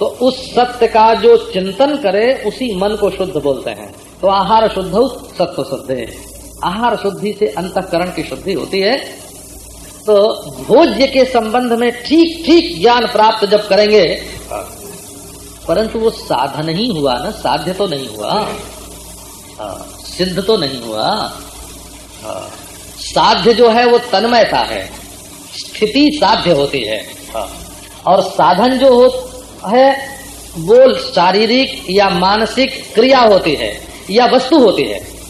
तो उस सत्य का जो चिंतन करे उसी मन को शुद्ध बोलते हैं। तो आहार शुद्ध सत्व शुद्ध आहार शुद्धि से अंतकरण की शुद्धि होती है। तो भोज्य के संबंध में ठीक ठीक ज्ञान प्राप्त जब करेंगे परंतु वो साधन ही हुआ ना साध्य तो नहीं हुआ। हाँ, सिद्ध तो नहीं हुआ। हाँ, साध्य जो है वो तन्मयता है। स्थिति साध्य होती है। हाँ, और साधन जो हो है, वो शारीरिक या मानसिक क्रिया होती है, या वस्तु होती है।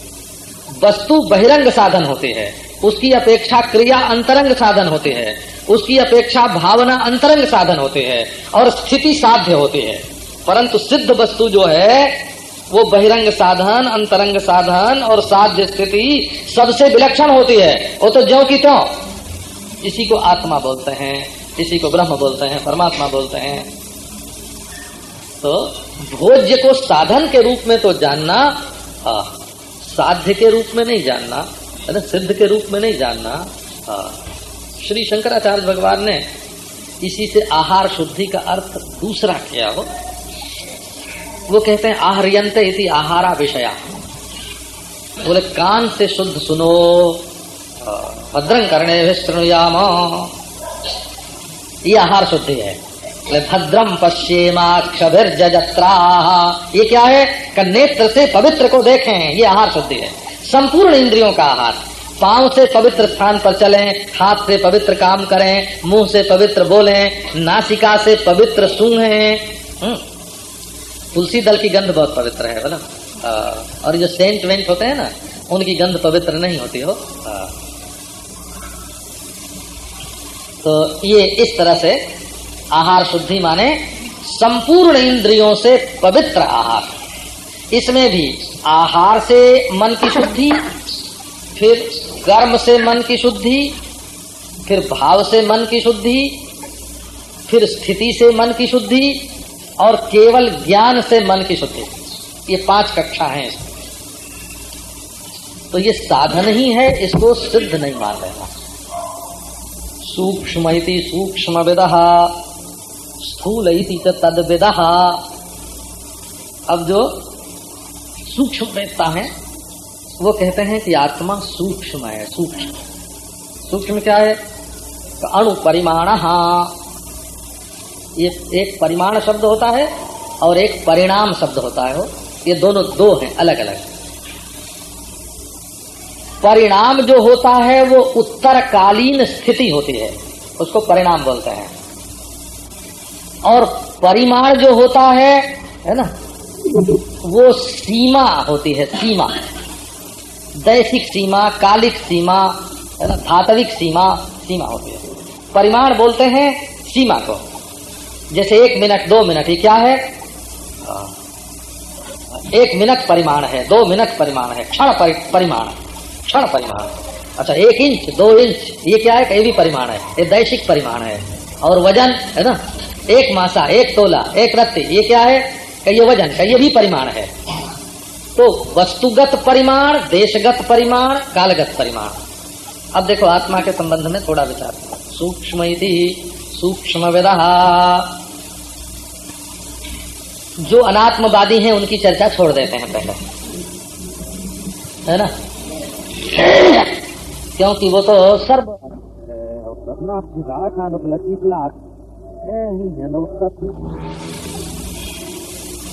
वस्तु बहिरंग साधन होती है। उसकी अपेक्षा क्रिया अंतरंग साधन होती है। उसकी अपेक्षा भावना अंतरंग साधन होती है और स्थिति साध्य होती है। परंतु सिद्ध वस्तु जो है, वो बहिरंग साधन, अंतरंग साधन और साध्य स्थिति सबसे विलक्षण होती है। वो तो ज्यो की त्यों। इसी को आत्मा बोलते हैं, इसी को ब्रह्म बोलते हैं, परमात्मा बोलते हैं। तो भोज्य को साधन के रूप में तो जानना आ, साध्य के रूप में नहीं जानना है सिद्ध के रूप में नहीं जानना आ, श्री शंकराचार्य भगवान ने इसी से आहार शुद्धि का अर्थ दूसरा किया हो। वो कहते हैं आहरियंत इति आहारा विषया। बोले कान से शुद्ध सुनो भद्रं करणे विष्णुयाम ये आहार शुद्धि है। भद्रम पश्चिमाक्षभिर्जत्रा ये क्या है? कि नेत्र से पवित्र को देखें। ये आहार शुद्धि है। संपूर्ण इंद्रियों का आहार। पाँव से पवित्र स्थान पर चलें, हाथ से पवित्र काम करें, मुँह से पवित्र बोलें, नासिका से पवित्र सूंघें। तुलसी दल की गंध बहुत पवित्र है, बोला। और जो सेंट वेंट होते हैं ना, उनकी गंध पवित्र नहीं होती, हो। तो ये इस तरह से आहार शुद्धि माने संपूर्ण इंद्रियों से पवित्र आहार। इसमें भी आहार से मन की शुद्धि, फिर कर्म से मन की शुद्धि, फिर भाव से मन की शुद्धि, फिर स्थिति से मन की शुद्धि, और केवल ज्ञान से मन की शुद्धि। ये पाँच कक्षा हैं तो ये साधन ही है, इसको सिद्ध नहीं मान लेना सूक्ष्म सूक्ष्म विद स्थूल तद विद अब जो सूक्ष्म वेदता है, वो कहते हैं कि आत्मा सूक्ष्म है, सूक्ष्म। सूक्ष्म क्या है? तो अणु परिमाण। ये एक परिमाण शब्द होता है और एक परिणाम शब्द होता है। वो ये दोनों दो हैं अलग अलग परिणाम जो होता है, वो उत्तरकालीन स्थिति होती है। उसको परिणाम बोलते हैं। और परिमाण जो होता है है ना, वो सीमा होती है, सीमा। दैसिक सीमा, कालिक सीमा, है ना, धातविक सीमा सीमा होती है। परिमाण बोलते हैं सीमा को। जैसे एक मिनट, दो मिनट, ये क्या है? एक मिनट परिमाण है, दो मिनट परिमाण है, क्षण परिमाण क्षण परिमाण। अच्छा एक इंच, दो इंच, ये क्या है? ये भी परिमाण है, ये दैशिक परिमाण है। और वज़न, है ना एक मासा, एक तोला एक रत्ती, ये क्या है? कि ये वज़न का ये भी परिमाण है। तो वस्तुगत परिमाण, देशगत परिमाण, कालगत परिमाण। अब देखो आत्मा के संबंध में थोड़ा विचार सूक्ष्म सूक्ष्म जो अनात्मवादी हैं, उनकी चर्चा छोड़ देते हैं पहले। है ना? क्योंकि वो तो सर्व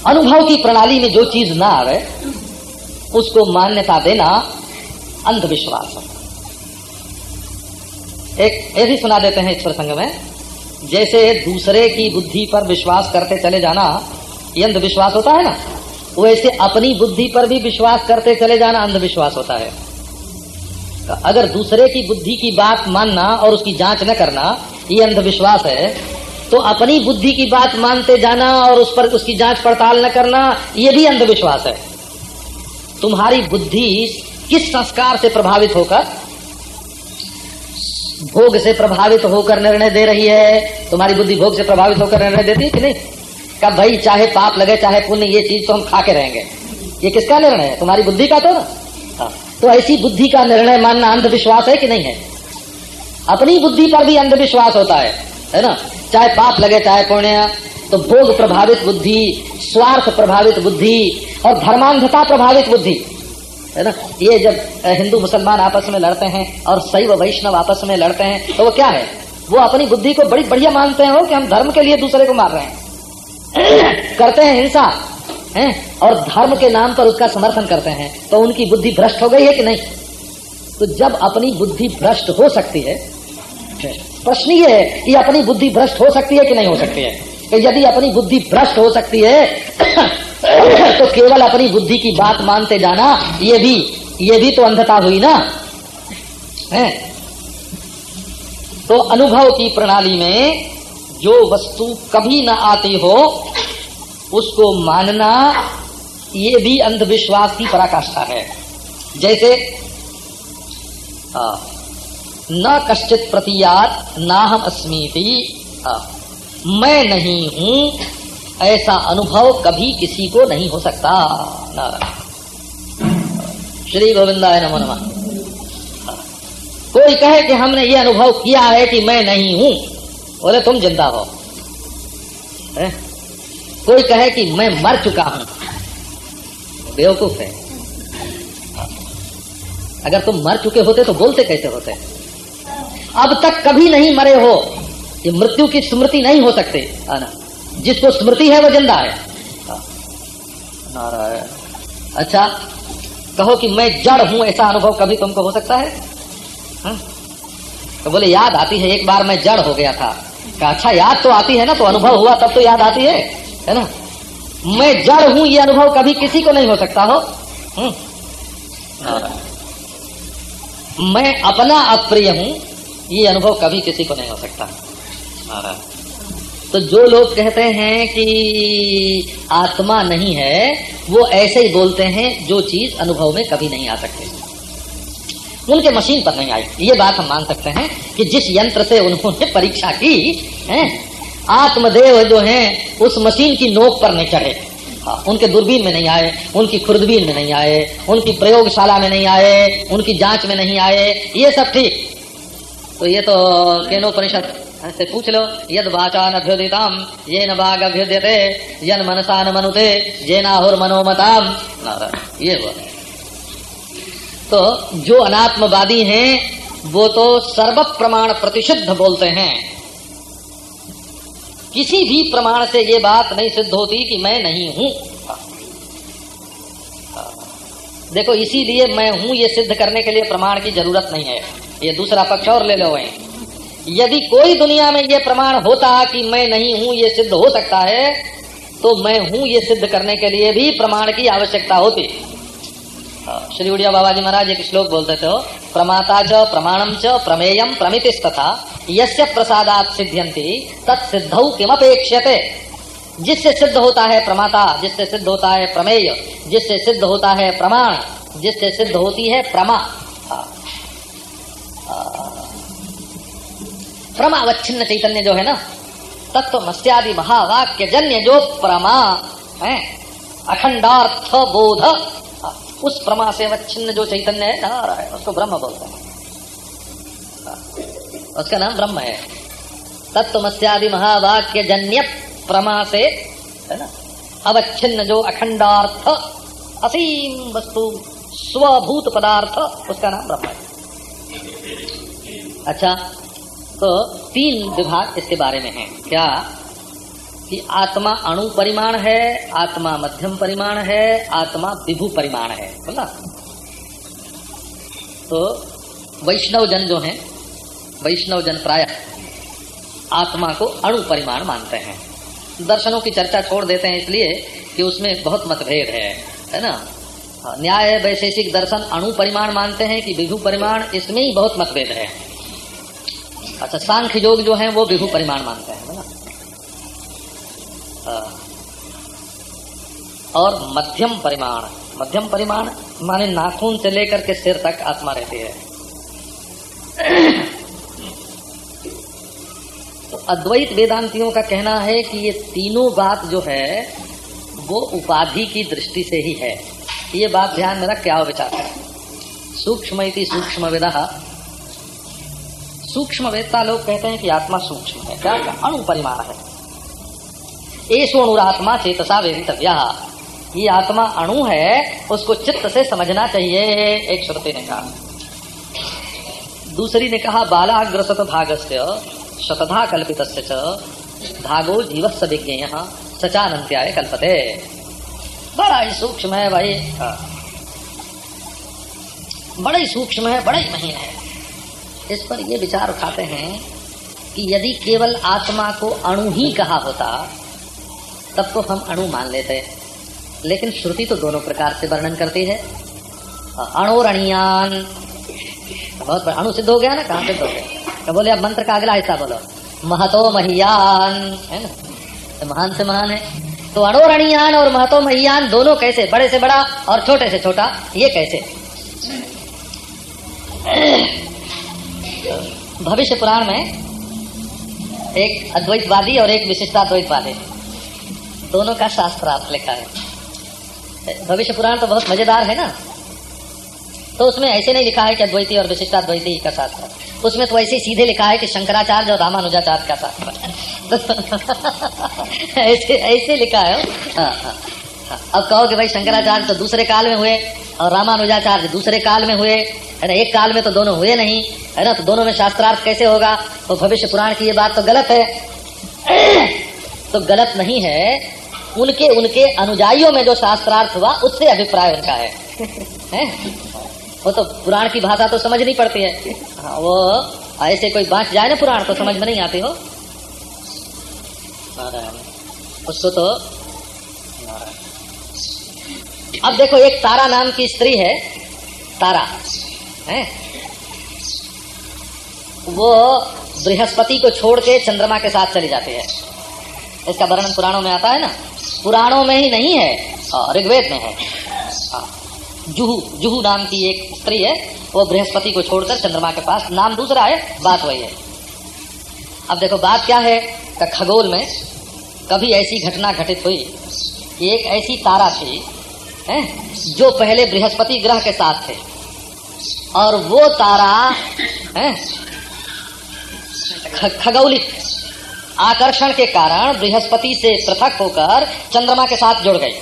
अनुभव की प्रणाली में जो चीज़ ना आवे, उसको मान्यता देना अंधविश्वास एक ऐसी सुना देते हैं इस प्रसंग में, जैसे दूसरे की बुद्धि पर विश्वास करते चले जाना, ये अंधविश्वास होता है ना? वैसे अपनी बुद्धि पर भी विश्वास करते चले जाना अंधविश्वास होता है। तो अगर दूसरे की बुद्धि की बात मानना और उसकी जाँच न करना, ये अंधविश्वास है तो अपनी बुद्धि की बात मानते जाना और उस पर उसकी जाँच पड़ताल न करना यह भी अंधविश्वास है। तुम्हारी बुद्धि किस संस्कार से प्रभावित होकर, भोग से प्रभावित होकर निर्णय दे रही है? तुम्हारी बुद्धि भोग से प्रभावित होकर निर्णय देती है कि नहीं? कब भाई, चाहे पाप लगे, चाहे पुण्य, ये चीज़ तो हम खा के रहेंगे। ये किसका निर्णय है? तुम्हारी बुद्धि का तो ना? हाँ। तो ऐसी बुद्धि का निर्णय मानना अंधविश्वास है कि नहीं है? अपनी बुद्धि पर भी अंधविश्वास होता है है ना? चाहे पाप लगे, चाहे पुण्य तो भोग प्रभावित बुद्धि, स्वार्थ प्रभावित बुद्धि और धर्मांधता प्रभावित बुद्धि, है ना? ये जब हिंदू, मुसलमान आपस में लड़ते हैं और शैव वैष्णव आपस में लड़ते हैं तो वो क्या है? वो अपनी बुद्धि को बड़ी बढ़िया मानते हैं, वो कि हम धर्म के लिए दूसरे को मार रहे हैं। करते हैं हिंसा, है? और धर्म के नाम पर उसका समर्थन करते हैं तो उनकी बुद्धि भ्रष्ट हो गई है कि नहीं? तो जब अपनी बुद्धि भ्रष्ट हो सकती है प्रश्न ये है कि अपनी बुद्धि भ्रष्ट हो सकती है कि नहीं हो सकती है। कि यदि अपनी बुद्धि भ्रष्ट हो सकती है तो केवल अपनी बुद्धि की बात मानते जाना, ये भी ये भी तो अंधता हुई ना? है? तो अनुभव की प्रणाली में जो वस्तु कभी ना आती हो, उसको मानना, ये भी अंधविश्वास की पराकाष्ठा है। जैसे न कश्चित प्रतियात ना हम अस्मीति मैं नहीं हूँ, ऐसा अनुभव कभी किसी को नहीं हो सकता। श्री गोविंदा नमो नमः। कोई कहे कि हमने ये अनुभव किया है कि मैं नहीं हूँ, बोले तुम ज़िंदा हो। है? कोई कहे कि मैं मर चुका हूँ। बेवकूफ़ है। अगर तुम मर चुके होते तो बोलते कैसे होते? अब तक कभी नहीं मरे हो, ये मृत्यु की स्मृति नहीं हो सकते, आना। जिसको स्मृति है, वो ज़िंदा है। नारायण। अच्छा कहो कि मैं जड़ हूँ, ऐसा अनुभव कभी तुमको हो सकता है? हा? तो बोले, याद आती है, एक बार मैं जड़ हो गया था। अच्छा याद तो आती है ना तो अनुभव हुआ, तब तो याद आती है है ना? मैं जड़ हूँ, ये अनुभव कभी किसी को नहीं हो सकता हो। हम्म। मैं अपना अप्रिय हूँ ये अनुभव कभी किसी को नहीं हो सकता। तो जो लोग कहते हैं कि आत्मा नहीं है वो ऐसे ही बोलते हैं जो चीज़ अनुभव में कभी नहीं आ सकती। उनके मशीन पर नहीं आई। ये बात हम मान सकते हैं कि जिस यंत्र से उन्होंने परीक्षा की है आत्मदेव जो हैं उस मशीन की नोक पर नहीं चढ़े। हाँ, उनके दूरबीन में नहीं आए उनकी खुर्दबीन में नहीं आए उनकी प्रयोगशाला में नहीं आए उनकी जाँच में नहीं आए ये सब ठीक। तो ये तो केनोपनिषद से पूछ लो यद वाचा नभ्युदिताम ये न बाग अभ्युद्यते यन मनसा न मनुते जे नाहुर मनोमताम ये हुआ तो जो अनात्मवादी हैं, वो तो सर्व प्रमाण प्रतिषिद्ध बोलते हैं। किसी भी प्रमाण से ये बात नहीं सिद्ध होती कि मैं नहीं हूँ। देखो, इसीलिए मैं हूँ, ये सिद्ध करने के लिए प्रमाण की ज़रूरत नहीं है। ये दूसरा पक्ष और ले लो वहीं यदि कोई दुनिया में ये प्रमाण होता कि मैं नहीं हूँ, ये सिद्ध हो सकता है तो मैं हूँ ये सिद्ध करने के लिए भी प्रमाण की आवश्यकता होती। श्री उड़िया बाबा जी महाराज, एक श्लोक बोलते थे प्रमाता च प्रमाणम च प्रमेयम प्रमितिस्तथा, यस्य प्रसादात सिद्ध्यंति तत्सिद्ध किमपेक्षते जिससे सिद्ध होता है प्रमाता, जिससे सिद्ध होता है प्रमेय, जिससे सिद्ध होता है प्रमाण, जिससे सिद्ध होती है प्रमा। प्रमावच्छिन्न चैतन्य जो है ना तत्व मस्यादि महावाक्य जन्य जो प्रमा है अखंडार्थ बोध उस प्रमा से अवच्छिन्न जो चैतन्य है, नारायण, उसको ब्रह्म बोलते हैं। उसका नाम ब्रह्म है। तत्वमस्यादि महावाक्य जन्य प्रमा से है ना? अवच्छिन्न जो अखंडार्थ असीम वस्तु स्वभूत पदार्थ उसका नाम ब्रह्म है। अच्छा तो तीन विभाग इसके बारे में है। क्या? कि आत्मा अणु परिमाण है, आत्मा मध्यम परिमाण है, आत्मा विभु परिमाण है बोला तो वैष्णव जन जो है वैष्णव जन प्राय आत्मा को अणु परिमाण मानते हैं। दर्शनों की चर्चा छोड़ देते हैं इसलिए कि उसमें बहुत मतभेद है है ना? न्याय वैशेषिक दर्शन अणु परिमाण मानते हैं कि विभु परिमाण, इसमें ही बहुत मतभेद है। अच्छा सांख्य योग जो है, वो विभु परिमाण मानते हैं ना? और मध्यम परिमाण मध्यम परिमाण माने नाखून से लेकर के सिर तक आत्मा रहती है। तो अद्वैत वेदांतियों का कहना है कि ये तीनों बात जो है, वो उपाधि की दृष्टि से ही है। ये बात ध्यान में रख, क्या विचार है सूक्ष्म सूक्ष्म विदा सूक्ष्म वेदता लोग कहते हैं कि आत्मा सूक्ष्म है। क्या? अणु परिमाण है। ऐसो अनुरात्मा चेतसा वेदितव्या। ये आत्मा अणु है, उसको चित्त से समझना चाहिए, एक श्रुति ने कहा। दूसरी ने कहा, बालाग्रसत भागस्य, शतधा कल्पित धागो जीवस्व विज्ञ सचानंत्याय कल्पते। बड़ा ही सूक्ष्म है भाई। हाँ। बड़ा ही सूक्ष्म है, बड़ा ही महीन है। इस पर ये विचार उठाते हैं कि यदि केवल आत्मा को अणु ही कहा होता, तब तो हम अणु मान लेते। लेकिन श्रुति तो दोनों प्रकार से वर्णन करती है। अणोरणियान। बहुत अणु सिद्ध हो गया ना? कहाँ सिद्ध हो गया? तो बोले, अब मंत्र का अगला हिस्सा बोलो। महतो महियान। है ना? तो महान से महान है। तो अणोरणियान और महतो महियान दोनों कैसे? बड़े से बड़ा और छोटे से छोटा, ये कैसे? भविष्य पुराण में एक अद्वैतवादी और एक विशिष्टाद्वैतवादी। दोनों का शास्त्र आप लिखा है। भविष्य पुराण तो बहुत मज़ेदार है ना? तो उसमें ऐसे नहीं लिखा है कि अद्वैती और विशिष्टाद्वैती का शास्त्र उसमें तो ऐसे सीधे लिखा है कि शंकराचार्य और रामानुजाचार्य का शास्त्र ऐसे ऐसे लिखा है हाँ, हाँ, हाँ। अब कहो कि भाई शंकराचार्य तो दूसरे काल में हुए और रामानुजाचार्य दूसरे काल में हुए है ना? एक काल में तो दोनों हुए नहीं है ना? तो दोनों में शास्त्रार्थ कैसे होगा? तो भविष्य पुराण की ये बात तो गलत है। तो गलत नहीं है। उनके उनके अनुजाइयों में जो शास्त्रार्थ हुआ उससे अभिप्राय उनका है, है? वो तो पुराण की भाषा तो समझ नहीं पड़ती है। हाँ, वो ऐसे कोई बांट जाए ना पुराण तो समझ में नहीं आती हो। उसको तो अब देखो, एक तारा नाम की स्त्री है, तारा, है? वो बृहस्पति को छोड़ के चंद्रमा के साथ चली जाती है। इसका वर्णन पुराणों में आता है ना? पुराणों में ही नहीं है ऋग्वेद में है। जुहू जुहू नाम की एक स्त्री है, वो बृहस्पति को छोड़कर चंद्रमा के पास। नाम दूसरा है, बात वही है। अब देखो, बात क्या है खगोल में? कभी ऐसी घटना घटित हुई कि एक ऐसी तारा थी है जो पहले बृहस्पति ग्रह के साथ थे। और वो तारा है खगौलिक आकर्षण के कारण बृहस्पति से पृथक होकर चंद्रमा के साथ जुड़ गई।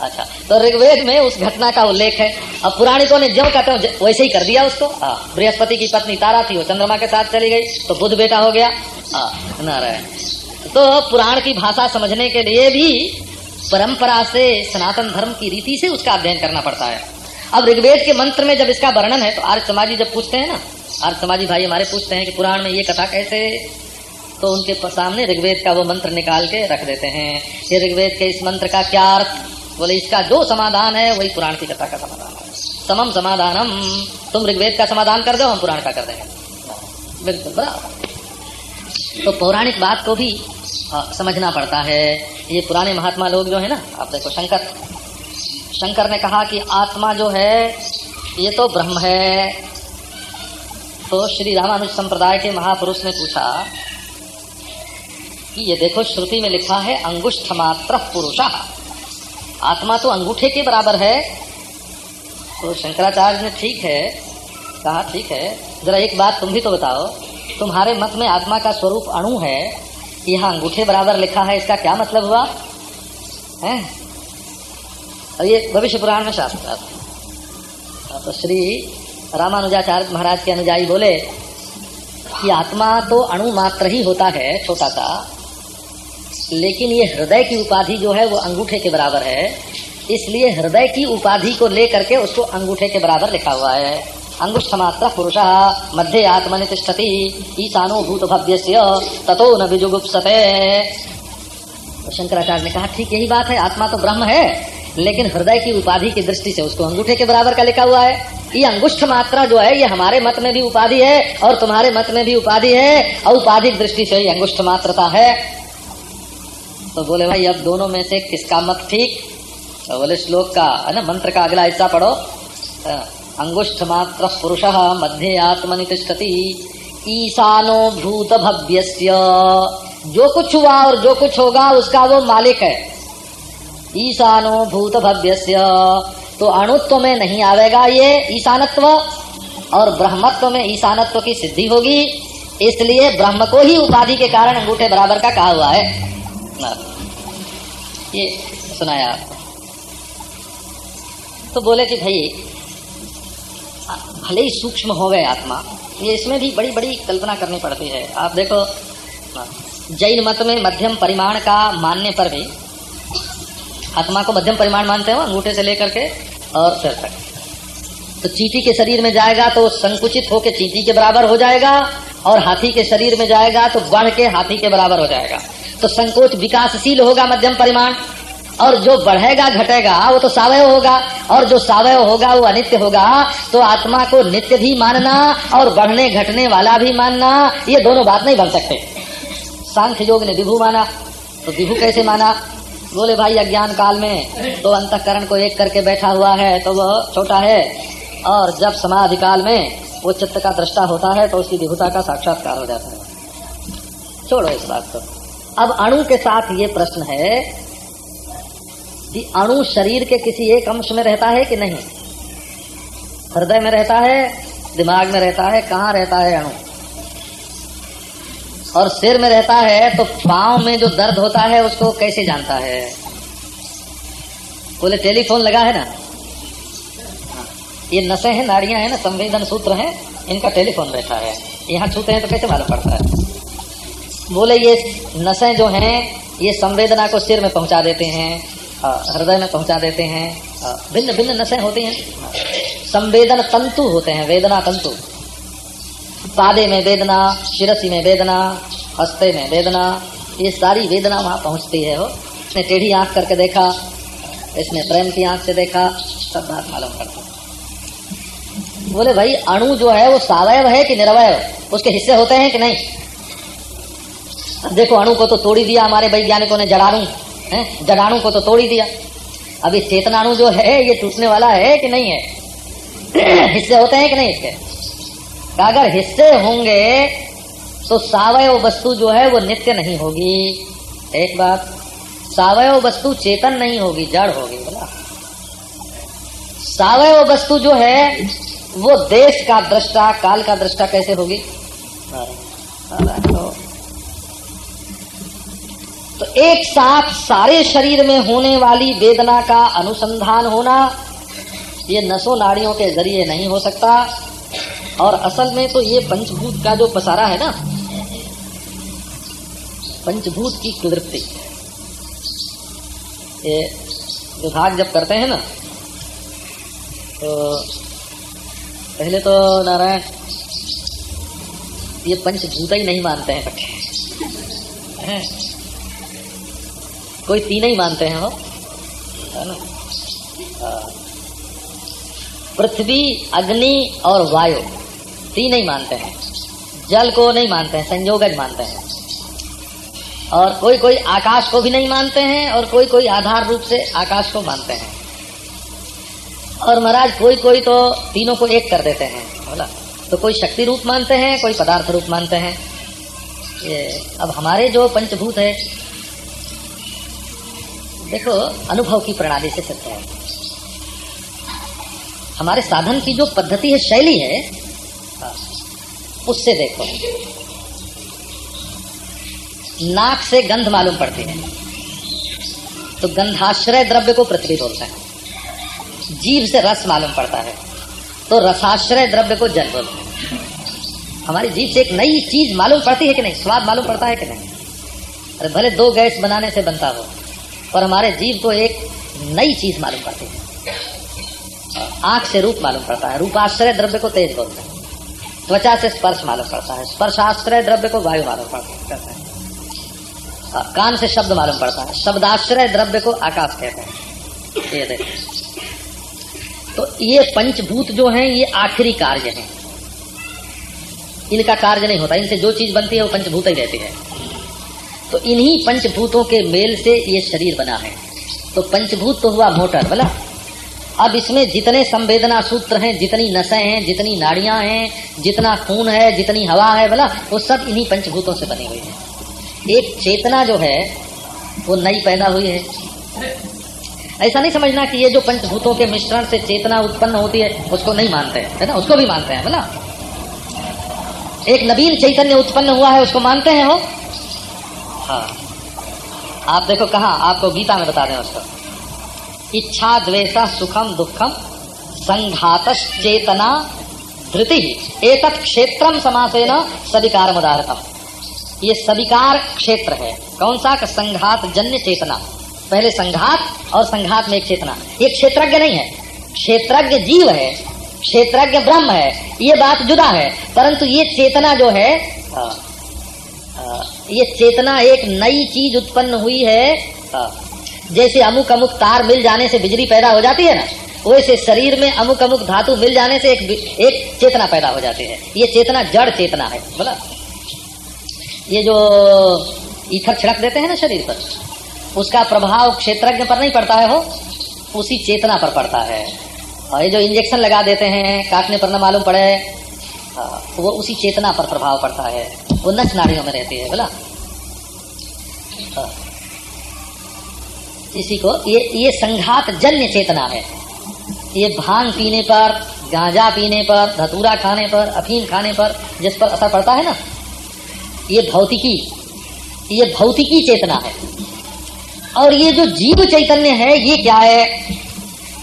अच्छा तो ऋग्वेद में उस घटना का उल्लेख है। अब पुराणिकों ने जो कहते हैं वैसे ही कर दिया उसको। हाँ, बृहस्पति की पत्नी तारा थी वो चंद्रमा के साथ चली गई तो बुद्ध बेटा हो गया। हाँ, नारायण। तो पुराण की भाषा समझने के लिए भी परंपरा से सनातन धर्म की रीति से उसका अध्ययन करना पड़ता है। अब ऋग्वेद के मंत्र में जब इसका वर्णन है तो आर्य समाजी जब पूछते हैं ना, आर्य समाजी भाई हमारे पूछते हैं कि पुराण में ये कथा कैसे तो उनके सामने ऋग्वेद का वो मंत्र निकाल के रख देते हैं। ये ऋग्वेद के इस मंत्र का क्या अर्थ? बोले, इसका जो समाधान है, वही पुराण की कथा का समाधान है। समम समाधानम, तुम ऋग्वेद का समाधान कर दो, हम पुराण का कर देंगे। बिल्कुल, बराबर। तो पौराणिक बात को भी समझना पड़ता है। ये पुराने महात्मा लोग जो है ना, आप देखो, शंकर शंकर ने कहा कि आत्मा जो है, ये तो ब्रह्म है। तो श्री रामानुज संप्रदाय के महापुरुष ने पूछा कि ये देखो, श्रुति में लिखा है, अंगुष्ठ मात्र पुरुष। आत्मा तो अंगूठे के बराबर है। तो शंकराचार्य ने ठीक है, कहा, ठीक है, जरा एक बात तुम भी तो बताओ, तुम्हारे मत में आत्मा का स्वरूप अणु है यहाँ अंगूठे बराबर लिखा है, इसका क्या मतलब हुआ? है? और ये भविष्य पुराण में शास्त्र तो श्री रामानुजाचार्य महाराज के अनुजाई बोले कि आत्मा तो अणु मात्र ही होता है, छोटा सा, लेकिन ये हृदय की उपाधि जो है, वो अंगूठे के बराबर है। इसलिए हृदय की उपाधि को लेकर के उसको अंगूठे के बराबर लिखा हुआ है। अंगुष्ठ मात्र पुरुष मध्य आत्मनि तिष्ठति। ईशानो भूत भव्य तथो न विजुगुप्सते। तो शंकराचार्य ने कहा, ठीक, यही बात है, आत्मा तो ब्रह्म है, लेकिन हृदय की उपाधि की दृष्टि से उसको अंगूठे के बराबर का लिखा हुआ है। ये अंगुष्ठ मात्रा जो है, ये हमारे मत में भी उपाधि है, और तुम्हारे मत में भी उपाधि है, औपाधिक दृष्टि से ही अंगुष्ठ मात्रता है। तो बोले, भाई, अब दोनों में से किसका मत ठीक? तो बोले, श्लोक का, है ना, मंत्र का अगला हिस्सा पढ़ो। अंगुष्ठ मात्र पुरुष मध्य आत्मनि तिष्ठति ईशानो भूत भव्य जो कुछ हुआ और जो कुछ होगा, उसका वो मालिक है। ईशानो भूत भव्य तो अणुत्व में नहीं आवेगा ये ईशानत्व, और ब्रह्मत्व में ईशानत्व की सिद्धि होगी। इसलिए ब्रह्म को ही उपाधि के कारण अंगूठे बराबर का कहा हुआ है। ये सुनाया आपको तो बोले कि भाई भले ही सूक्ष्म हो गए आत्मा, ये इसमें भी बड़ी बड़ी कल्पना करनी पड़ती है। आप देखो, जैन मत में मध्यम परिमाण का मानने पर भी आत्मा को मध्यम परिमाण मानते हो, अंगूठे से लेकर के और सिर तक। तो चीटी के शरीर में जाएगा तो संकुचित होकर चीटी के बराबर हो जाएगा और हाथी के शरीर में जाएगा तो बढ़ के हाथी के बराबर हो जाएगा। तो संकोच विकासशील होगा मध्यम परिमाण और जो बढ़ेगा, घटेगा, वो तो सावय होगा। और जो सावय होगा, वो अनित्य होगा। तो आत्मा को नित्य भी मानना और बढ़ने, घटने वाला भी मानना, ये दोनों बात नहीं बन सकते। सांख्य योग ने विभू माना। तो विभू कैसे माना? बोले, भाई, अज्ञान काल में तो अंतकरण को एक करके बैठा हुआ है तो वह छोटा है। और जब समाधि काल में वो चित्त का दृष्टा होता है तो उसकी विभुता का साक्षात्कार हो जाता है। छोड़ो इस बात को। अब अणु के साथ ये प्रश्न है कि अणु शरीर के किसी एक अंश में रहता है कि नहीं? हृदय में रहता है, दिमाग में रहता है, कहाँ रहता है अणु? और सिर में रहता है तो पाँव में जो दर्द होता है, उसको कैसे जानता है? बोले, टेलीफोन लगा है ना? ये नशे हैं, नाड़ियाँ हैं ना, संवेदन सूत्र हैं, इनका टेलीफोन बैठा है। यहाँ छूते हैं तो कैसे मालूम पड़ता है? बोले, ये नशे जो हैं, ये संवेदना को सिर में पहुँचा देते हैं। हृदय में पहुँचा देते हैं। भिन्न भिन्न नशे होते हैं। संवेदन तंतु होते हैं, वेदना तंतु। पादे में वेदना, शिरसी में वेदना, हस्ते में वेदना, ये सारी वेदना वहाँ पहुँचती है हो इसने टेढ़ी आँख करके देखा इसने प्रेम की आँख से देखा, सब बात मालूम करता बोले, भाई, अणु जो है वो सावयव है कि निरवय उसके हिस्से होते हैं कि नहीं? देखो, अणु को तो तोड़ी दिया हमारे वैज्ञानिकों ने जड़ाणु है? जड़ाणु को तो तोड़ ही दिया। अभी चेतनाणु जो है, ये टूटने वाला है कि नहीं है? हिस्से होते हैं कि नहीं इसके? अगर हिस्से होंगे तो सावयव वस्तु जो है, वो नित्य नहीं होगी। एक बात, सावयव वस्तु चेतन नहीं होगी, जड़ होगी, बोला। सावयव वस्तु जो है, वो देश का दृष्टा, काल का दृष्टा कैसे होगी? तो एक साथ सारे शरीर में होने वाली वेदना का अनुसंधान होना, ये नसों नाड़ियों के ज़रिए नहीं हो सकता। और असल में तो ये पंचभूत का जो पसारा है ना, पंचभूत की कुदरती ये विभाग जब करते हैं ना तो पहले तो नारायण, ये पंचभूत ही नहीं मानते हैं? कोई तीन ही मानते हैं वो। है ना? पृथ्वी, अग्नि और वायु तीन ही मानते हैं। जल को नहीं मानते हैं, संयोगज मानते हैं। और कोई कोई आकाश को भी नहीं मानते हैं और कोई कोई आधार रूप से आकाश को मानते हैं। और महाराज, कोई कोई तो तीनों को एक कर देते हैं बोला तो कोई शक्ति रूप मानते हैं, कोई पदार्थ रूप मानते हैं। ये, अब हमारे जो पंचभूत है देखो, अनुभव की प्रणाली से सिद्ध है। हमारे साधन की जो पद्धति है, शैली है, उससे देखो। नाक से गंध मालूम पड़ती है। तो गंधाश्रय द्रव्य को पृथ्वी बोलते हैं। जीव से रस मालूम पड़ता है। तो रसाश्रय द्रव्य को जल बोलते हैं हमारी जीव से एक नई चीज़ मालूम पड़ती है कि नहीं? स्वाद मालूम पड़ता है कि नहीं? अरे, भले दो गैस बनाने से बनता हो। पर हमारे जीव को एक नई चीज़ मालूम पड़ती है। आँख से रूप मालूम पड़ता है, रूपाश्रय द्रव्य को तेज बोलते हैं, त्वचा से स्पर्श मालूम पड़ता है, स्पर्शाश्रय द्रव्य को वायु मालूम पड़ता है। कान से शब्द मालूम पड़ता है, शब्दाश्रय द्रव्य को आकाश कहते हैं। ये देखो तो ये पंचभूत जो हैं, ये आखिरी कार्य हैं। इनका कार्य नहीं होता, इनसे जो चीज़ बनती है, वो पंचभूत ही रहती है। तो इन्हीं पंचभूतों के मेल से ये शरीर बना है। तो पंचभूत तो हुआ मोटर, बोला। अब इसमें जितने संवेदना सूत्र हैं, जितनी नसें हैं, जितनी नाड़ियाँ हैं, जितना खून है, जितनी हवा है, बोला, वो सब इन्हीं पंचभूतों से बनी हुई है। एक चेतना जो है, वो नई पैदा हुई है। ऐसा नहीं समझना कि ये जो पंचभूतों के मिश्रण से चेतना उत्पन्न होती है, उसको नहीं मानते हैं, है ना? उसको भी मानते हैं, बोला। एक नवीन चैतन्य उत्पन्न हुआ है, उसको मानते हैं हो हाँ। आप देखो कहा आपको गीता में बता दें उसको। इच्छा द्वेषा सुखम दुखम संघात चेतना धृति। एक क्षेत्रम समासेन सविकार मुदारतम ये सविकार क्षेत्र है। कौन सा? संघात जन्य चेतना। पहले संघात और संघात में एक चेतना। ये क्षेत्रज्ञ नहीं है। क्षेत्रज्ञ जीव है। क्षेत्रज्ञ ब्रह्म है। ये बात जुदा है। परंतु ये चेतना जो है आ, ये चेतना एक नई चीज़ उत्पन्न हुई है। जैसे अमुक अमुक तार मिल जाने से बिजली पैदा हो जाती है ना, वैसे शरीर में अमुक अमुक धातु मिल जाने से एक एक चेतना पैदा हो जाती है। ये चेतना जड़ चेतना है, बोला। ये जो ईथर छिड़क देते हैं ना शरीर पर, उसका प्रभाव क्षेत्रज्ञ पर नहीं पड़ता है हो उसी चेतना पर पड़ता है। और ये जो इंजेक्शन लगा देते हैं, काटने पर न मालूम पड़े वो उसी चेतना पर प्रभाव पड़ता है। वो नच नाड़ियों में रहती है, बोला? इसी को ये ये संघात जन्य चेतना है। ये भाँग पीने पर, गांजा पीने पर, धतूरा खाने पर, अफीम खाने पर, जिस पर असर पड़ता है ना, ये भौतिकी ये भौतिकी चेतना है। और ये जो जीव चैतन्य है, ये क्या है?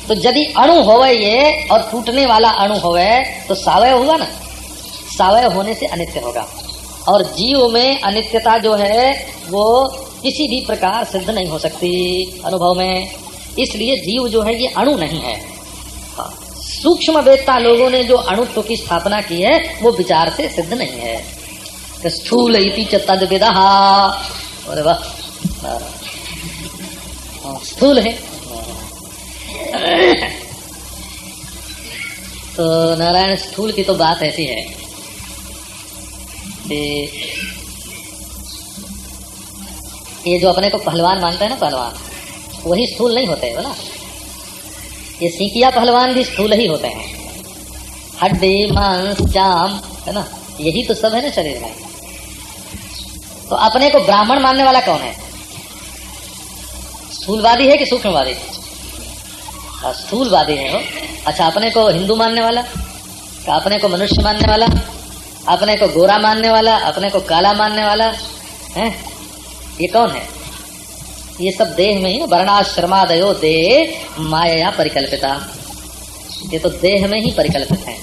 तो यदि अणु होवे ये, और टूटने वाला अणु होवे तो सावय होगा ना। सावय होने से अनित्य होगा। और जीव में अनित्यता जो है वो किसी भी प्रकार सिद्ध नहीं हो सकती अनुभव में। इसलिए जीव जो है ये अणु नहीं है। हाँ, सूक्ष्म वेदता लोगों ने जो अणुत्व की स्थापना की है वो विचार से सिद्ध नहीं है। स्थूल इति तद विदा। अरे वाह हाँ, स्थूल है। तो नारायण स्थूल की तो बात ऐसी है। ये जो अपने को पहलवान मानते हैं ना पहलवान, वही स्थूल नहीं होते बोला। ये सीकिया पहलवान भी स्थूल ही होते हैं। हड्डी, मांस, चाम, है ना? यही तो सब है ना शरीर में। तो अपने को ब्राह्मण मानने वाला कौन है? स्थूलवादी है कि सूक्ष्मवादी? स्थूलवादी है वो। अच्छा अपने को हिंदू मानने वाला? अपने को मनुष्य मानने वाला? अपने को गोरा मानने वाला, अपने को काला मानने वाला, है? ये कौन है? ये सब देह में ही वर्णाश्रमादयो देह माया परिकल्पिता। ये तो देह में ही परिकल्पित है।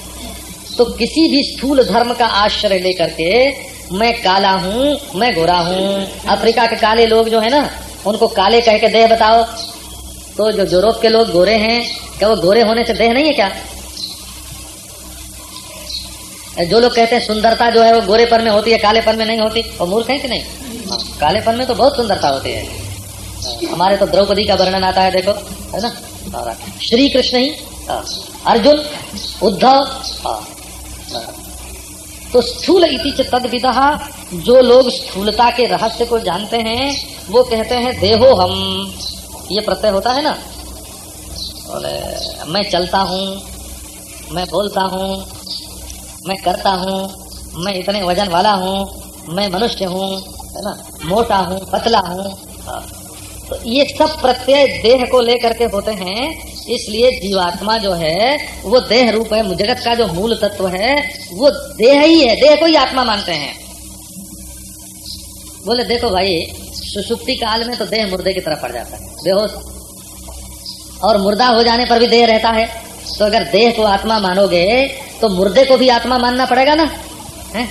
तो किसी भी स्थूल धर्म का आश्रय लेकर के मैं काला हूँ, मैं गोरा हूँ। अफ्रीका के काले लोग जो है ना, उनको काले कह के देह बताओ। तो जो यूरोप के लोग गोरे हैं, क्या वो गोरे होने से देह नहीं है क्या? जो लोग कहते हैं सुंदरता जो है वो गोरेपन में होती है कालेपन में नहीं होती वो मूर्ख है कि नहीं? कालेपन में तो बहुत सुंदरता होती है। हमारे तो द्रौपदी का वर्णन आता है देखो है ना? श्री कृष्ण ही हाँ, अर्जुन उद्धव हाँ, तो स्थूल इति तद विदा जो लोग स्थूलता के रहस्य को जानते हैं वो कहते हैं देहो हम ये प्रत्यय होता है ना? मैं चलता हूँ मैं बोलता हूँ मैं करता हूँ, मैं इतने वज़न वाला हूँ, मैं मनुष्य हूँ, है ना? मोटा हूँ, पतला हूँ। हाँ। तो ये सब प्रत्यय देह को लेकर के होते हैं, इसलिए जीवात्मा जो है, वो देह रूप है, जगत का जो मूल तत्व है, वो देह ही है, देह को ही आत्मा मानते हैं। बोले, देखो भाई, सुसुप्ति काल में तो देह मुर्दे की तरफ़ पड़ जाता है, बेहोश। और मुर्दा हो जाने पर भी देह रहता है। तो अगर देह को आत्मा मानोगे तो मुर्दे को भी आत्मा मानना पड़ेगा ना? है?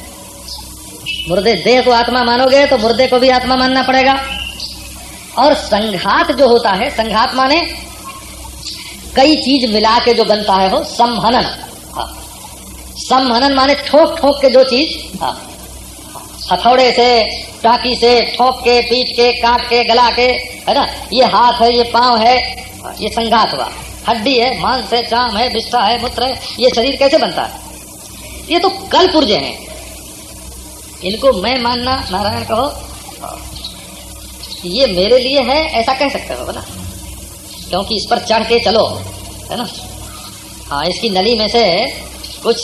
मुर्दे देह को आत्मा मानोगे तो मुर्दे को भी आत्मा मानना पड़ेगा। और संघात जो होता है, संघात माने कई चीज़ मिला के जो बनता है वो संहनन। हाँ। संहनन माने ठोक ठोक के जो चीज़। हाँ। हथौड़े से, टाकी से, ठोक के, पीट के, काट के, गला के, है ना? ये हाथ है, ये पाँव है। ये संघात हुआ। हड्डी है, मांस है, चाम है बिस्टा है, मूत्र है, ये शरीर कैसे बनता है? ये तो कल पुर्जे हैं। इनको मैं मानना, नारायण कहो, ये मेरे लिए है, ऐसा कह सकते हो ना? क्योंकि इस पर चढ़ के चलो, है ना? हाँ इसकी नली में से कुछ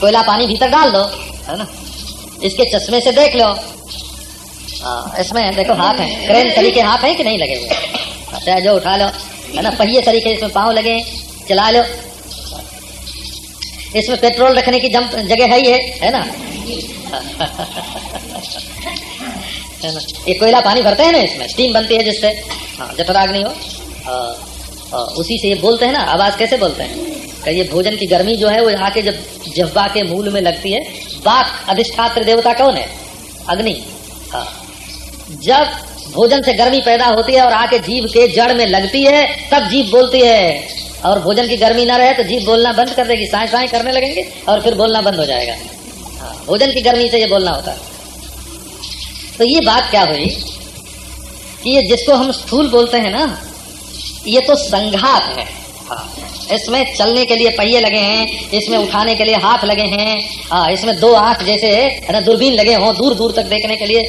कोयला पानी भीतर डाल दो, है ना? इसके चश्मे से देख लो। इसमें देखो हाथ है, क्रेन तरीके हाथ है कि नहीं लगे हुए? चाहे जो उठा लो। है ना? पहिए तरीके इसमें पाँव लगे चला लो। इसमें पेट्रोल रखने की जम जगह है ही है है ना? ये कोयला पानी भरते हैं ना इसमें स्टीम बनती है जिससे। हाँ जठराग्नि हो। आ, आ, उसी से ये बोलते हैं ना आवाज़ कैसे बोलते हैं? कि ये भोजन की गर्मी जो है वो आके जब जब्बा के मूल में लगती है। बाक अधिष्ठात्र देवता कौन है? अग्नि। हाँ। जब भोजन से गर्मी पैदा होती है और आके जीव के जड़ में लगती है तब जीव बोलती है। और भोजन की गर्मी ना रहे तो जीव बोलना बंद कर देगी साए साए करने लगेंगे और फिर बोलना बंद हो जाएगा। हाँ, भोजन की गर्मी से ये बोलना होता है। तो ये बात क्या हुई कि ये जिसको हम स्थूल बोलते हैं ना ये तो संघात है। हाँ, इसमें चलने के लिए पहिए लगे हैं इसमें उठाने के लिए हाथ लगे हैं हाँ, इसमें दो आँख जैसे है ना दूरबीन लगे हों दूर दूर तक देखने के लिए।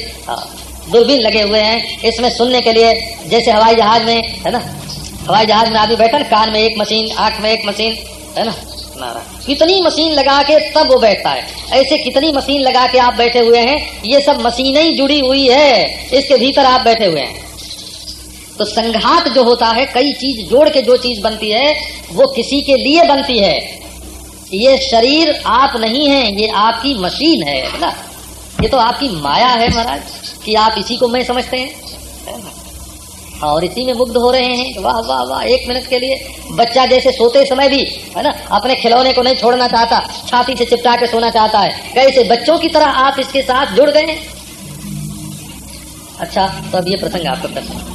दूरबीन लगे हुए हैं। इसमें सुनने के लिए, जैसे हवाई जहाज़ में, है ना? हवाई जहाज़ में आदमी बैठा कान में एक मशीन, आँख में एक मशीन, है ना? नारा। कितनी मशीन लगा के तब वो बैठता है। ऐसे कितनी मशीन लगा के आप बैठे हुए हैं, ये सब मशीनें ही जुड़ी हुई है। इसके भीतर आप बैठे हुए हैं। तो संघात जो होता है, कई चीज़ जोड़ के जो चीज़ बनती है, वो किसी के लिए बनती है। ये शरीर आप नहीं है, ये आपकी मशीन है ना? ये तो आपकी माया है महाराज, कि आप इसी को मैं समझते हैं। और इसी में मुग्ध हो रहे हैं वाह वाह वाह, एक मिनट के लिए बच्चा जैसे सोते समय भी, है ना, अपने खिलौने को नहीं छोड़ना चाहता, छाती से चिपटा के सोना चाहता है। कैसे बच्चों की तरह आप इसके साथ जुड़ गए अच्छा तो अब ये प्रसंग आपका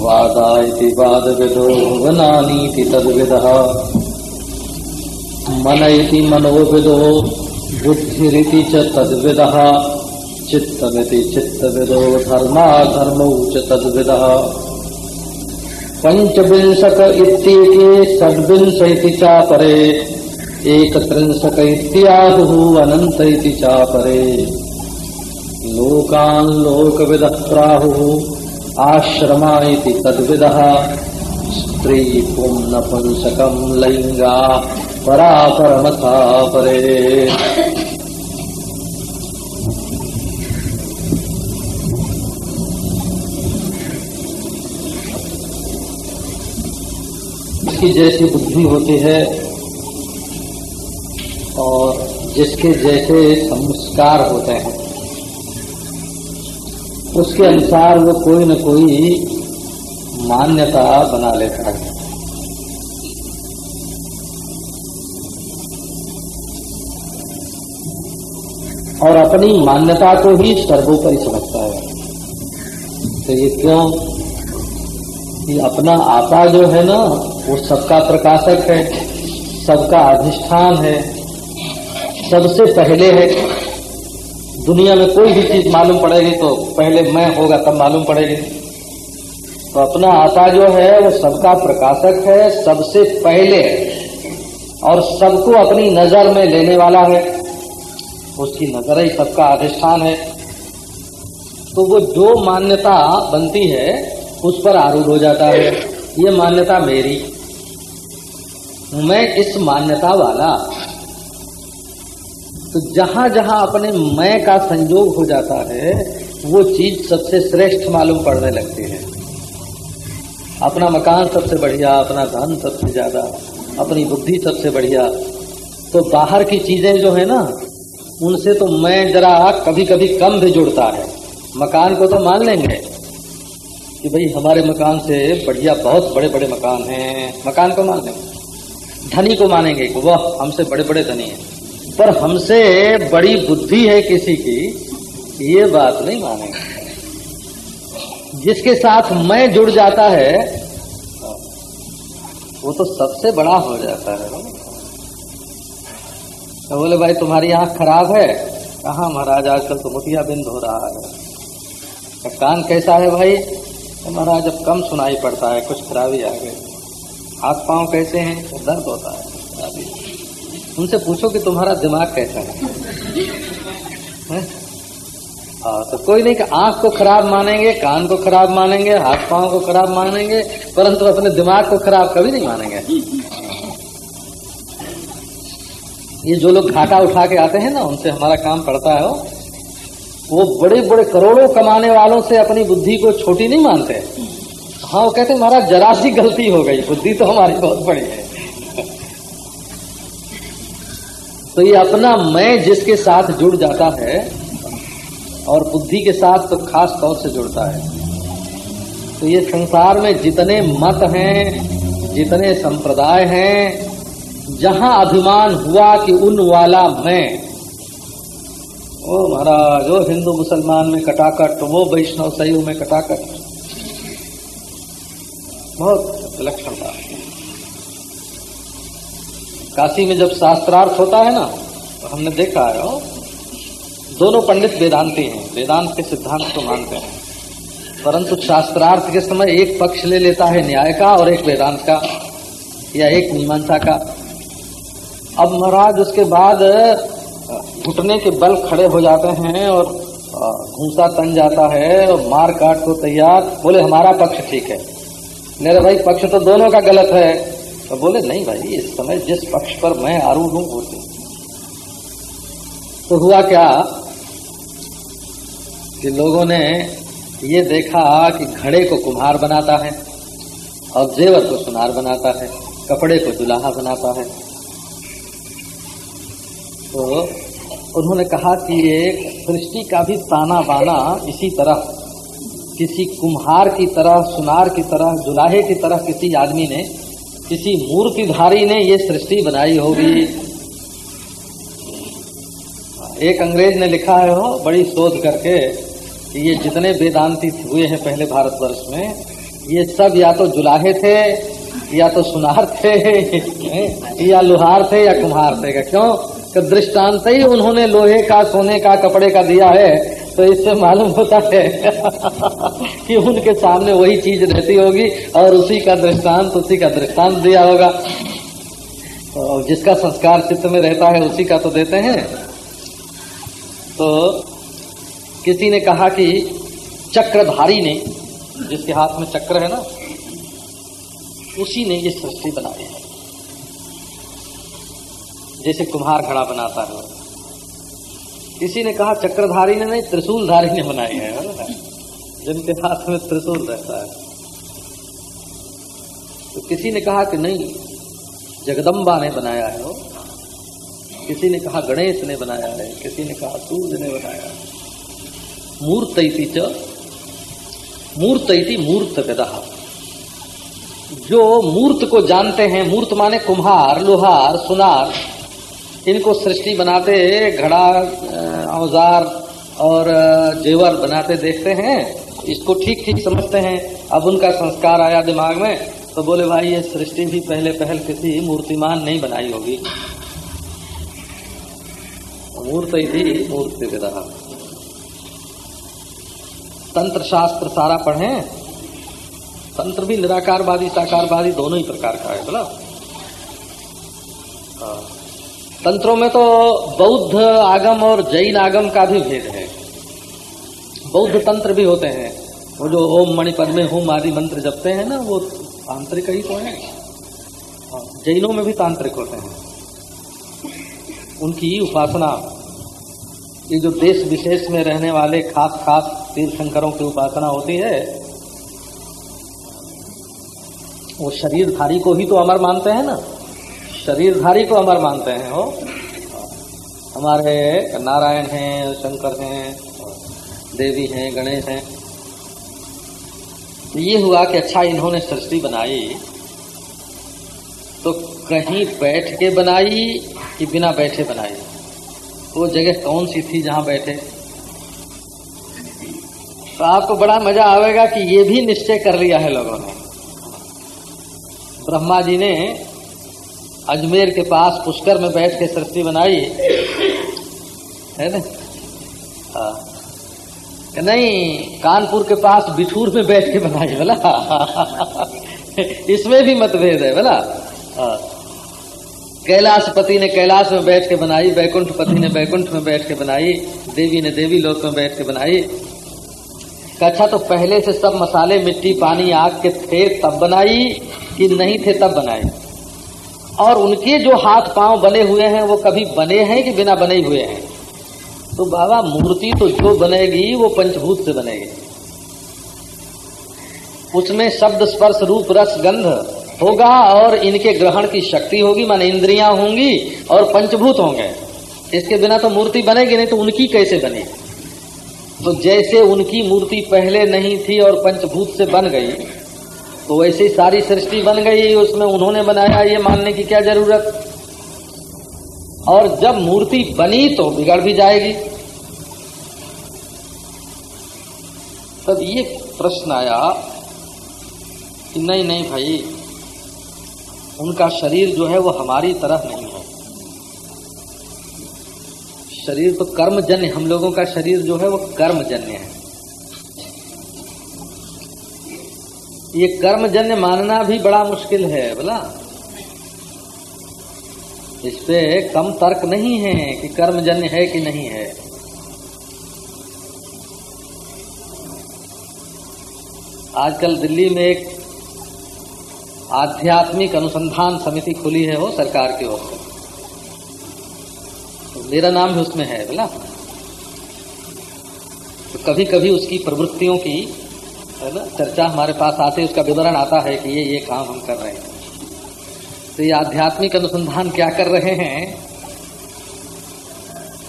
वादा इति वादविदो भुवनानीति तद्विदः। मन इति मनोविदो, बुद्धिरिति च तद्विदः। चित्तमिति चित्तविदो धर्मा धर्मौ च तद्विदः। पञ्चविंशक इत्येके षड्विंश इति चापरे, एकत्रिंशक इत्याहुः अनन्त इति चापरे। लोकान् लोकविदः प्राहुः। आश्रमा तद्विदः। स्त्री पुंनपुंसकम् लैङ्गा परापरमथा परे जिसकी जैसी बुद्धि होती है और जिसके जैसे संस्कार होते हैं उसके अनुसार वो कोई न कोई मान्यता बना लेता है। और अपनी मान्यता को ही सर्वोपरि समझता है। तो ये क्यों? कि अपना आपा जो है ना, वो सबका प्रकाशक है, सबका अधिष्ठान है, सबसे पहले है। दुनिया में कोई भी चीज़ मालूम पड़ेगी तो पहले मैं होगा, तब मालूम पड़ेगी। तो अपना आत्मा जो है, वो सबका प्रकाशक है, सबसे पहले और सबको अपनी नज़र में लेने वाला है। उसकी नज़र ही सबका अधिष्ठान है। तो वो जो मान्यता बनती है, उस पर आरूढ़ हो जाता है। ये मान्यता मेरी। मैं इस मान्यता वाला। तो जहाँ जहाँ अपने मैं का संयोग हो जाता है, वो चीज़ सबसे श्रेष्ठ मालूम पड़ने लगती है। अपना मकान सबसे बढ़िया, अपना धन सबसे ज़्यादा, अपनी बुद्धि सबसे बढ़िया। तो बाहर की चीज़ें जो है ना, उनसे तो मैं जरा कभी कभी कम भी जुड़ता है। मकान को तो मान लेंगे कि भाई हमारे मकान से बढ़िया बहुत बड़े बड़े मकान हैं। मकान को मान लेंगे। धनी को मानेंगे वह, हमसे बड़े बड़े धनी हैं। पर हमसे बड़ी बुद्धि है किसी की, ये बात नहीं मानेंगे। जिसके साथ मैं जुड़ जाता है, वो तो सबसे बड़ा हो जाता है। तो बोले, भाई, तुम्हारी आँख खराब है? कहा महाराज, आजकल तो मुठिया बिंद हो रहा है। कान कैसा है भाई? तो महाराज, अब कम सुनाई पड़ता है, कुछ खराबी आ गई। हाथ पाँव कैसे हैं? तो दर्द होता है। उनसे पूछो कि तुम्हारा दिमाग कैसा है, है? तो कोई नहीं कि आँख को खराब मानेंगे कान को खराब मानेंगे हाथ पाँव को खराब मानेंगे परंतु अपने दिमाग को खराब कभी नहीं मानेंगे। ये जो लोग घाटा उठा के आते हैं ना उनसे हमारा काम पड़ता है वो बड़े बड़े करोड़ों कमाने वालों से अपनी बुद्धि को छोटी नहीं मानते। हाँ वो कहते महाराज जरा सी गलती हो गई बुद्धि तो हमारी बहुत बड़ी है। तो ये अपना मैं जिसके साथ जुड़ जाता है और बुद्धि के साथ तो खास तौर से जुड़ता है। तो ये संसार में जितने मत हैं, जितने संप्रदाय हैं, जहाँ अभिमान हुआ कि उन वाला मैं, ओ महाराज वो हिंदू मुसलमान में कटाकट वो वैष्णव सैव में कटाकट। बहुत विलक्षण था। काशी में जब शास्त्रार्थ होता है ना तो हमने देखा है दोनों पंडित वेदांती हैं, वेदांत के सिद्धांत को मानते हैं। परंतु शास्त्रार्थ के समय एक पक्ष ले लेता है न्याय का और एक वेदांत का, या एक मीमांसा का। अब महाराज, उसके बाद घुटने के बल खड़े हो जाते हैं और घूसा तन जाता है और मार काट को तैयार, बोले, हमारा पक्ष ठीक है। मेरे भाई, पक्ष तो दोनों का गलत है। तो बोले, नहीं भाई, इस समय जिस पक्ष पर मैं आरूढ़ हूँ, वो तो हुआ क्या कि लोगों ने ये देखा कि घड़े को कुम्हार बनाता है और जेवर को सुनार बनाता है, कपड़े को दुल्हा बनाता है। तो उन्होंने कहा कि एक सृष्टि का भी ताना बाना इसी तरह, किसी कुम्हार की तरह, सुनार की तरह जुलाहे की तरह किसी आदमी ने किसी मूर्तिधारी ने ये सृष्टि बनाई होगी। एक अंग्रेज़ ने लिखा है हो बड़ी शोध करके कि ये जितने वेदांति हुए हैं पहले भारतवर्ष में, ये सब या तो जुलाहे थे, या तो सुनार थे, या लोहार थे, या कुम्हार थे। क्यों? दृष्टांत ही उन्होंने लोहे का, सोने का, कपड़े का दिया है। तो इससे मालूम होता है कि उनके सामने वही चीज़ रहती होगी और उसी का दृष्टांत, उसी का दृष्टांत दिया होगा। तो जिसका संस्कार चित्त में रहता है, उसी का तो देते हैं। तो किसी ने कहा कि चक्रधारी ने, जिसके हाथ में चक्र है ना, उसी ने ये सृष्टि बनाई है। जैसे कुम्हार घड़ा बनाता है। किसी ने कहा, चक्रधारी ने नहीं, त्रिशूलधारी ने बनाई है जिनके हाथ में त्रिशूल रहता है। तो किसी ने कहा कि नहीं, जगदम्बा ने बनाया है वो। किसी ने कहा, गणेश ने बनाया है। किसी ने कहा, सूर्य ने बनाया है। मूर्त च मूर्त मूर्त विदा जो मूर्त को जानते हैं, मूर्त माने कुम्हार, लोहार, सुनार। इनको सृष्टि बनाते, घड़ा औज़ार और जेवर बनाते, देखते हैं। इसको ठीक ठीक समझते हैं। अब उनका संस्कार आया दिमाग में तो बोले, भाई, ये सृष्टि भी पहले पहल किसी मूर्तिमान नहीं बनाई होगी। मूर्त ही थी, मूर्ति विदा तंत्र शास्त्र सारा पढ़े। तंत्र भी निराकारवादी, साकारवादी दोनों ही प्रकार का है, बोला? तंत्रों में तो बौद्ध आगम और जैन आगम का भी भेद है। बौद्ध तंत्र भी होते हैं। वो जो ओम मणिपद में होम आदि मंत्र जपते हैं ना, वो तांत्रिक ही तो है। जैनों में भी तांत्रिक होते हैं। उनकी उपासना, ये जो देश विशेष में रहने वाले खास खास तीर्थंकरों की उपासना होती है, वो शरीरधारी को ही तो अमर मानते हैं ना। शरीरधारी को अमर मानते हैं, हो? हमारे नारायण हैं, शंकर हैं, देवी हैं, गणेश हैं। तो ये हुआ कि अच्छा इन्होंने सृष्टि बनाई तो कहीं बैठ के बनाई कि बिना बैठे बनाई? वो जगह कौन सी थी जहाँ बैठे? तो आपको बड़ा मज़ा आएगा कि ये भी निश्चय कर लिया है लोगों ने। ब्रह्मा जी ने अजमेर के पास पुष्कर में बैठ के सृष्टि बनाई है ना? हाँ। नहीं, कानपुर के पास बिठूर में बैठ के बनाई बोला इसमें भी मतभेद है बोला हाँ। कैलाश पति ने कैलाश में बैठ के बनाई बैकुंठ पति ने बैकुंठ में बैठ के बनाई देवी ने देवी लोक में बैठ के बनाई अच्छा तो पहले से सब मसाले, मिट्टी, पानी, आग के थे तब बनाई कि नहीं थे तब बनाई और उनके जो हाथ पाँव बने हुए हैं, वो कभी बने हैं कि बिना बने हुए हैं? तो बाबा, मूर्ति तो जो बनेगी, वो पंचभूत से बनेगी। उसमें शब्द स्पर्श रूप रस गंध होगा और इनके ग्रहण की शक्ति होगी, मान इंद्रियाँ होंगी और पंचभूत होंगे। इसके बिना तो मूर्ति बनेगी नहीं तो उनकी कैसे बनेगी तो जैसे उनकी मूर्ति पहले नहीं थी और पंचभूत से बन गई तो वैसे ही सारी सृष्टि बन गई, उसमें उन्होंने बनाया ये मानने की क्या ज़रूरत? और जब मूर्ति बनी तो बिगड़ भी जाएगी। तब ये प्रश्न आया कि नहीं नहीं भाई, उनका शरीर जो है वो हमारी तरह नहीं है। शरीर तो कर्मजन्य, हम लोगों का शरीर जो है वो कर्मजन्य है। ये कर्मजन्य मानना भी बड़ा मुश्किल है, बोला। इस पे कम तर्क नहीं है कि कर्मजन्य है कि नहीं है। आजकल दिल्ली में एक आध्यात्मिक अनुसंधान समिति खुली है वो सरकार की ओर से। तो मेरा नाम भी उसमें है, बोला। तो कभी कभी उसकी प्रवृत्तियों की है ना चर्चा हमारे पास आते उसका विवरण आता है कि ये ये काम हम कर रहे हैं। तो ये आध्यात्मिक अनुसंधान क्या कर रहे हैं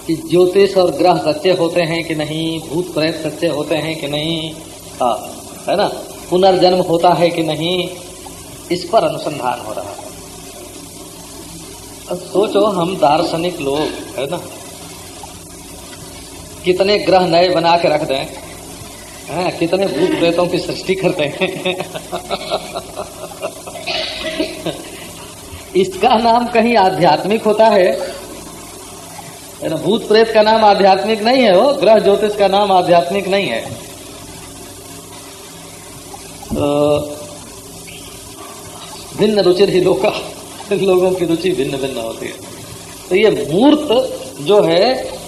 कि ज्योतिष और ग्रह सच्चे होते हैं कि नहीं, भूत प्रेत सच्चे होते हैं कि नहीं हाँ है ना? पुनर्जन्म होता है कि नहीं, इस पर अनुसंधान हो रहा है। अब सोचो, हम दार्शनिक लोग, है ना? कितने ग्रह नए बना के रख दें। हैं, कितने भूत प्रेतों की सृष्टि करते हैं। इसका नाम कहीं आध्यात्मिक होता है? भूत प्रेत का नाम आध्यात्मिक नहीं है वो, ग्रह ज्योतिष का नाम आध्यात्मिक नहीं है। तो भिन्न रुचि ही लोग का, लोगों की रुचि भिन्न भिन्न होती है। तो ये मूर्त जो है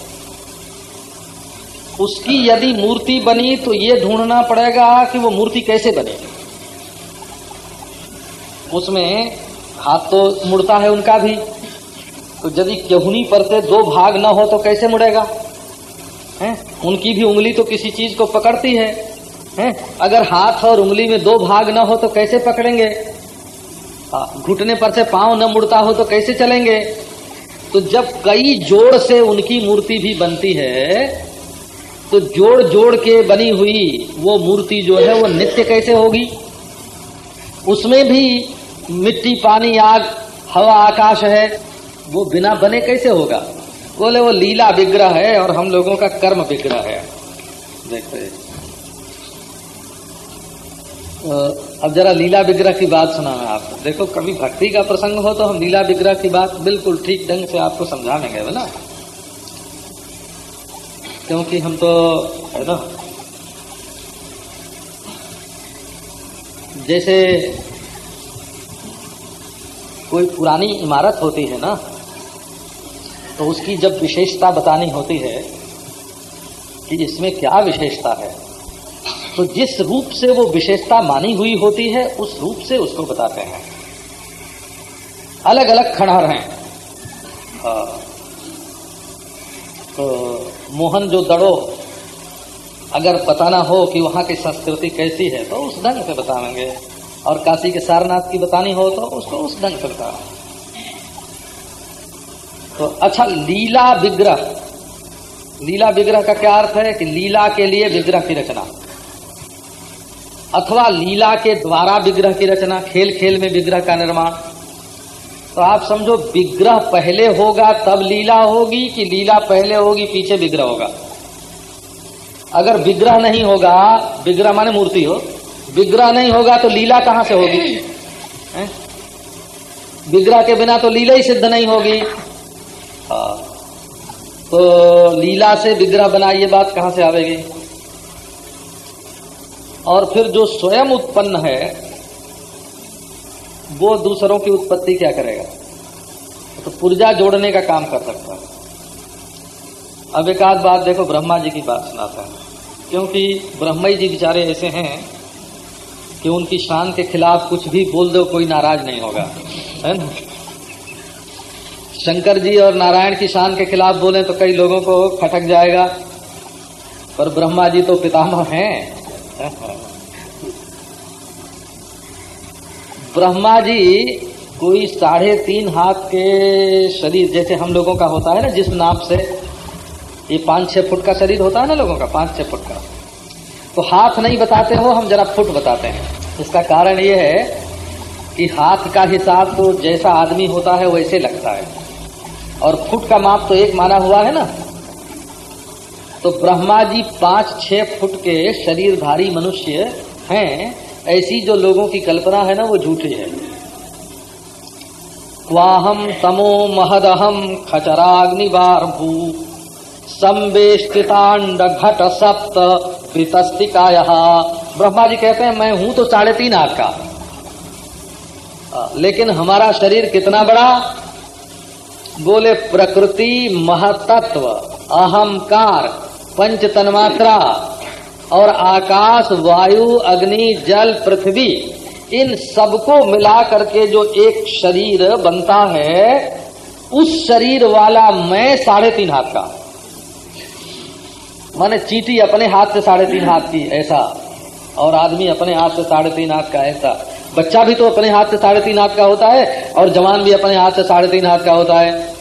उसकी यदि मूर्ति बनी तो ये ढूंढना पड़ेगा कि वो मूर्ति कैसे बने। उसमें हाथ तो मुड़ता है उनका भी। तो यदि केहुनी पर से दो भाग न हो तो कैसे मुड़ेगा? है? उनकी भी उंगली तो किसी चीज़ को पकड़ती है। हैं? अगर हाथ और उंगली में दो भाग ना हो तो कैसे पकड़ेंगे? घुटने पर से पाँव न मुड़ता हो तो कैसे चलेंगे? तो जब कई जोड़ से उनकी मूर्ति भी बनती है तो जोड़ जोड़ के बनी हुई वो मूर्ति जो है वो नित्य कैसे होगी? उसमें भी मिट्टी, पानी, आग, हवा, आकाश है, वो बिना बने कैसे होगा? बोले, वो लीला विग्रह है और हम लोगों का कर्म विग्रह है। देखते अब जरा लीला विग्रह की बात सुना मैं आपको। देखो, कभी भक्ति का प्रसंग हो तो हम लीला विग्रह की बात बिल्कुल ठीक ढंग से आपको समझा देंगे ना? क्योंकि हम तो है ना? जैसे कोई पुरानी इमारत होती है ना तो उसकी जब विशेषता बतानी होती है कि इसमें क्या विशेषता है तो जिस रूप से वो विशेषता मानी हुई होती है, उस रूप से उसको बताते हैं। अलग अलग खंडहर हैं। तो मोहन जो दड़ो, अगर बताना हो कि वहाँ की संस्कृति कैसी है तो उस ढंग से बताएँगे। और काशी के सारनाथ की बतानी हो तो उसको उस ढंग से बता तो अच्छा लीला विग्रह। लीला विग्रह का क्या अर्थ है? कि लीला के लिए विग्रह की रचना। अथवा लीला के द्वारा विग्रह की रचना खेल खेल में विग्रह का निर्माण। तो आप समझो विग्रह पहले होगा, तब लीला होगी कि लीला पहले होगी, पीछे विग्रह होगा? अगर विग्रह नहीं होगा, विग्रह माने मूर्ति हो, विग्रह नहीं होगा तो लीला कहाँ से होगी? विग्रह के बिना तो लीला ही सिद्ध नहीं होगी। हाँ। तो लीला से विग्रह बना ये बात कहाँ से आवेगी? और फिर जो स्वयं उत्पन्न है वो दूसरों की उत्पत्ति क्या करेगा? तो पुर्जा जोड़ने का काम कर सकता है। अब एक आध बात देखो, ब्रह्मा जी की बात सुनाता है। क्योंकि ब्रह्मा जी बेचारे ऐसे हैं कि उनकी शान के खिलाफ कुछ भी बोल दो, कोई नाराज़ नहीं होगा। है ना? शंकर जी और नारायण की शान के खिलाफ बोले तो कई लोगों को खटक जाएगा। पर ब्रह्मा जी तो पितामह हैं। ब्रह्मा जी कोई साढ़े तीन हाथ के शरीर, जैसे हम लोगों का होता है ना, जिस नाप से ये पाँच छह फुट का शरीर होता है ना लोगों का, पाँच छह फुट का। तो हाथ नहीं बताते हो, हम जरा फुट बताते हैं। इसका कारण ये है कि हाथ का हिसाब तो जैसा आदमी होता है, वैसे लगता है। और फुट का माप तो एक माना हुआ है ना। तो ब्रह्मा जी पाँच छह फुट के शरीरधारी मनुष्य हैं ऐसी जो लोगों की कल्पना है ना, वो झूठी है क्वाहम तमो महदहम खचराग्निवार भू संवेष्टितांड घट सप्त कृतस्तिकाय ब्रह्मा जी कहते हैं, मैं हूँ तो साढ़े तीन हाथ का। लेकिन हमारा शरीर कितना बड़ा? बोले, प्रकृति महतत्व, अहंकार पंच तन्मात्रा और आकाश, वायु, अग्नि, जल, पृथ्वी, इन सबको मिला करके जो एक शरीर बनता है, उस शरीर वाला मैं साढ़े तीन हाथ का। माने चीटी अपने हाथ से साढ़े तीन हाथ की, ऐसा। और आदमी अपने हाथ से साढ़े तीन हाथ का, ऐसा। बच्चा भी तो अपने हाथ से साढ़े तीन हाथ का होता है, और जवान भी अपने हाथ से साढ़े तीन हाथ का होता है।